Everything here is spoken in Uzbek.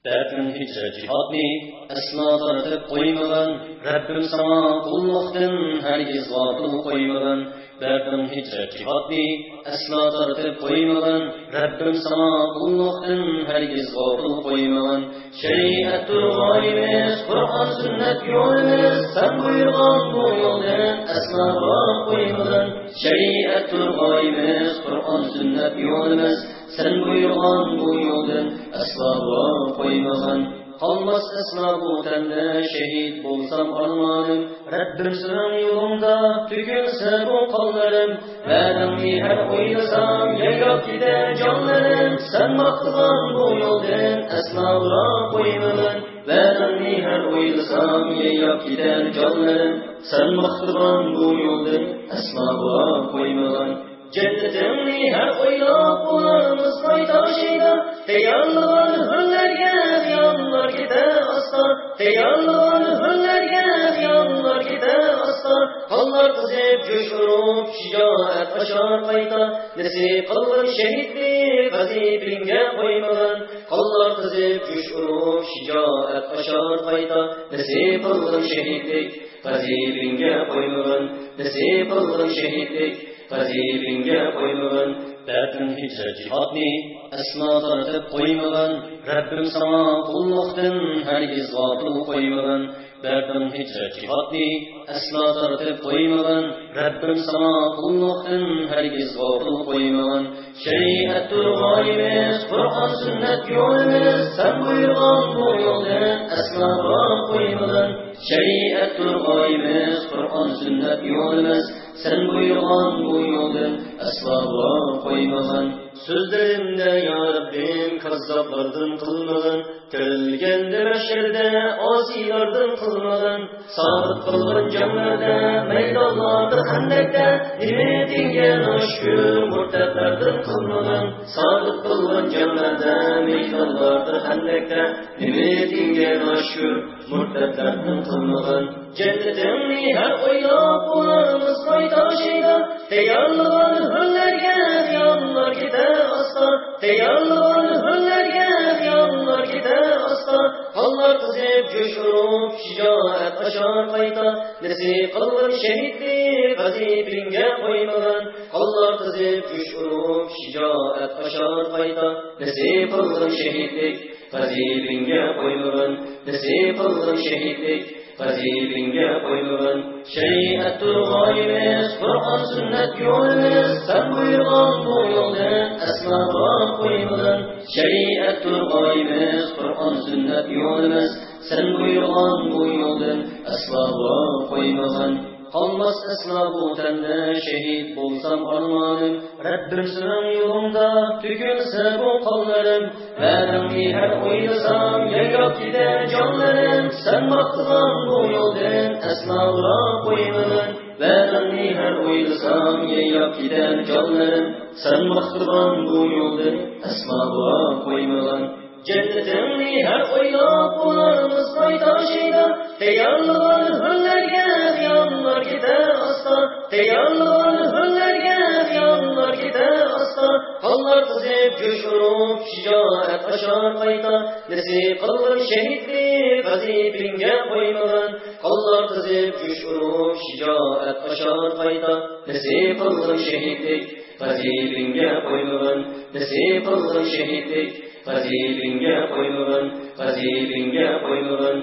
Bətnimki cihadni əsla tartıb qoymağın, Rəbbim sana qulluqdın hərgiz qatıl qoymağın. Bətnimki cihadni əsla tartıb qoymağın, Rəbbim sana qulluqdın hərgiz qatıl qoymağın. Şəriətdir qalimiz, Qur'an sünnət yolimiz, Sən buyurğan bu yoldan əsla qoymağın. Şəriət Shariat turg'oyimiz Qur'on sunnat yo'limiz Sen buyurgan bu yo'ldan aslo qo'ymagan qolmas aslo bu tanda shahid bo'lsam armonim rabbim sening yo'lingda tugilsa bu qonlarim va'damni har o'ylasam yayrab ketar jonlarim san maqtagan bu yo'ldan aslo qo'ymagan va'damni har o'ylasam yayrab ketar jonlarim san maqtagan bu yo'ldan aslo و ای مرد جنتین نه ای او کو سویدا شد تیا لون حنریه یاللو کیتا Канлар кызып җөш урып, шиҗаәт ашар кайта. Нәсип кылган шәһидли газибингә коймаган. Канлар кызып җөш урып, шиҗаәт ашар кайта. Нәсип кылган шәһидлек газибингә коймаган. Нәсип кылган шәһидлек газибингә коймаган. Дәртен хиҗә җиһадны aslo tortib qo'ymagan rabbim sano qulluqdan hargiz g'ofil qo'ymagan dardin hijrat jihodni aslo taratib qo'ymagan. Rabbim samo qulluqdan hargiz g'ofil qo'ymagan. Shariat turg'oyimiz qur'on sunnat yo'limiz san buyurgan bu yo'ldan aslo qo'ymagan. Shariat turg'oyimiz qur'on sunnat yo'limiz yo'ldan aslo qo'ymagan. So'zlarimda yo rabbim kazzoblardan qilmagan. Tirilganda mashirda osiylardan qilmagan. Sobit qilg'in janglarda maydonlarda handakda nimetingga noshkur murtadlardan qilmagan. Sodiq qilgan jonlarda maydonlarda handakda nimetingga noshkur murtadlardan qilmagan. Jannatimni har o'ylab ularimiz foydoshida tayyorlagan hurlarga xiyollar ketar aslo tayyorlagan hurlarga xiyollar ketar aslo Olar kızıp coşunup şicaat aşar kayta. Nesip kılgın şehitlik vazifingge koymagan. Olar kızıp coşunup şicaat aşar kayta. Nesip kılgın şehitlik vazifingge koymagan. Nesip kılgın şehitlik vazifingge koymagan. Şeriatı gayimiz, Kur'an sünnet yolimiz, sen buyurgan bu yolda asla bırak koymagan. Şeriatı qur'on sunnat yo'limiz san buyurgan bu yo'ldan aslo qo'ymagan qolmas aslo bu tanda shahid bo'lsam armonim rabbim sening yo'lingda tugilsa bu qonlarim va'damni har o'ylasam yayrab ketar jonlarim san maqtagan bu yo'ldan aslo qo'ymagan va'damni har o'ylasam yayrab ketar jonlarim san maqtagan bu yo'ldan aslo qo'ymagan jannatimni har o'ylab ularimiz paytoshida tayyorlar hurlarga yonlar ketar aslo tayyorlar hurlarga yonlar ketar aslo qonlar qizib jo'sh urib shijoat ashor qayta nasib qilgin shahidlik vazifingga qo'ymagan qonlar qizib jo'sh urib shijoat ashor qayta nasib qilgin shahidlik vazifingga qo'ymagan nasib qilgin shahidlik g'azibingga qo'ymagan g'azibingga qo'ymagan